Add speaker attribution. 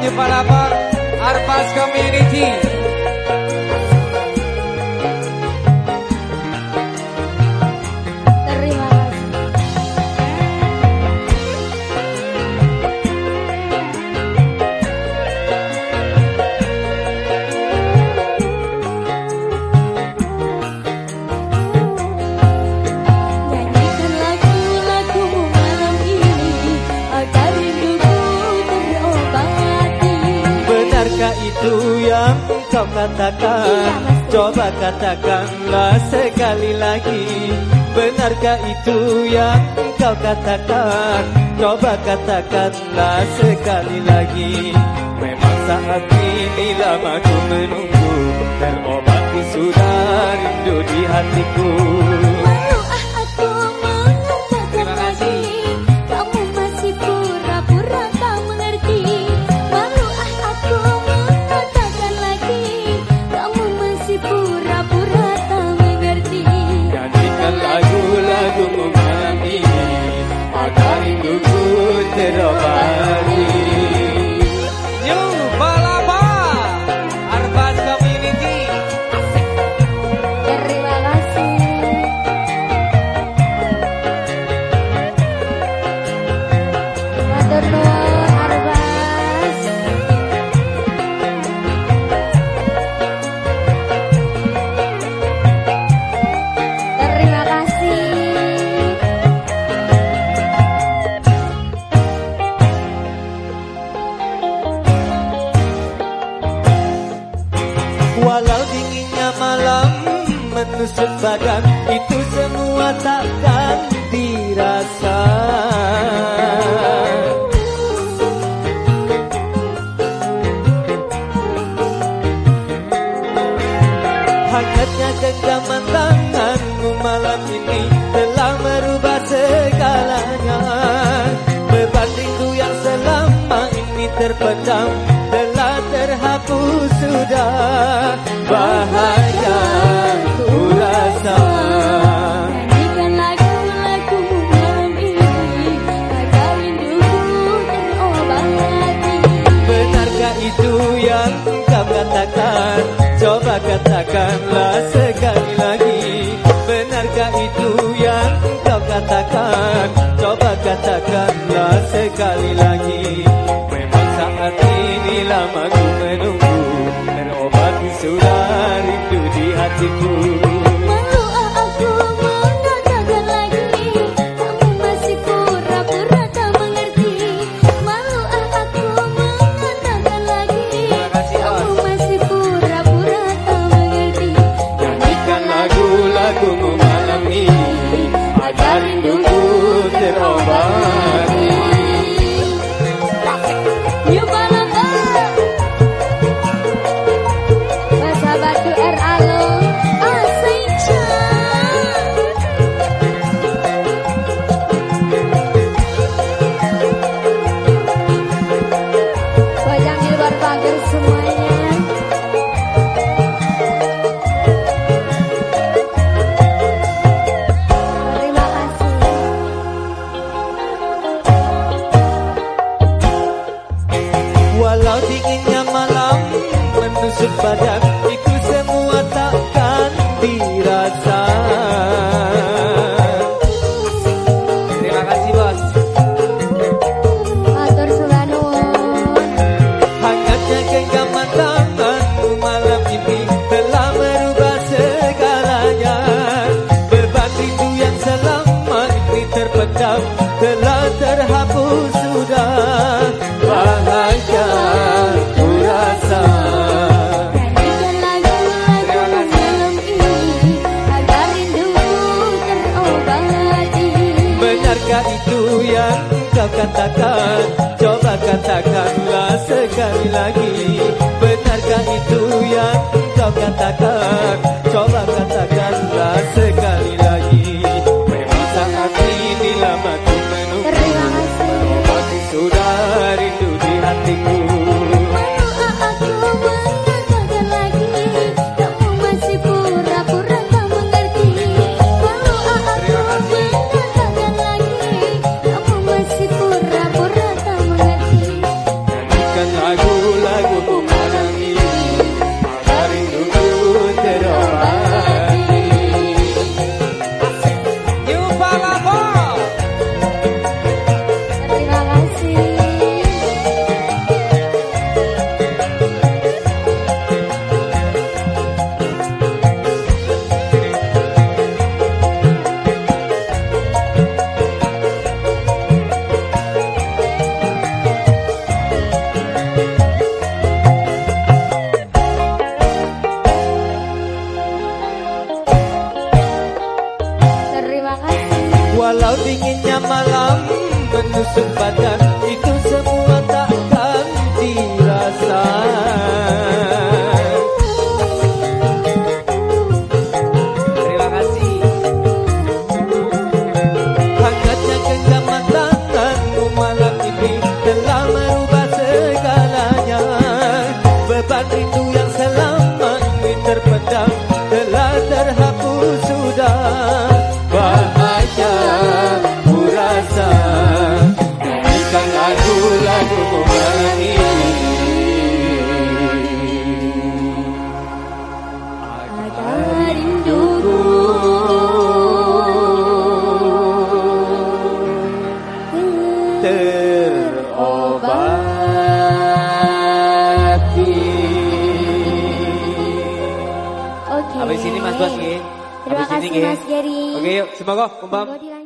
Speaker 1: New Palapa Arpas Community
Speaker 2: kau katakan iya, Coba katakanlah sekali lagi. Benarkah itu yang kau katakan? Coba katakanlah sekali lagi. Memang saat ini lama ku menunggu Terobati sudah rindu di hatiku Walau dinginnya malam menusuk badan Itu semua takkan dirasa. Hangatnya genggaman tanganmu malam ini Telah merubah segalanya. Beban rindu yang selama ini terpendam Telah terhapus sudah. Bahagia ku rasa Benarkah itu yang kau katakan? Coba katakanlah sekali lagi. Benarkah itu yang kau katakan? Coba katakanlah sekali lagi lagu-lagumu malam Walau dinginnya malam menusuk badan Itu yang kau katakan Coba katakanlah sekali lagi. Benarkah itu yang kau katakan tusuk badan Itu semua takkan dirasa.
Speaker 1: Terima kasih.
Speaker 2: Hangatnya genggaman tanganmu malam ini Telah merubah segalanya. Beban rindu yang selama ini terpendam Telah terhapus sudah
Speaker 1: Habis ini Mas Bos nggih.
Speaker 3: Terima
Speaker 1: Habis ini
Speaker 3: kasih
Speaker 1: nggih. Oke yuk, semoga
Speaker 3: dilanjut.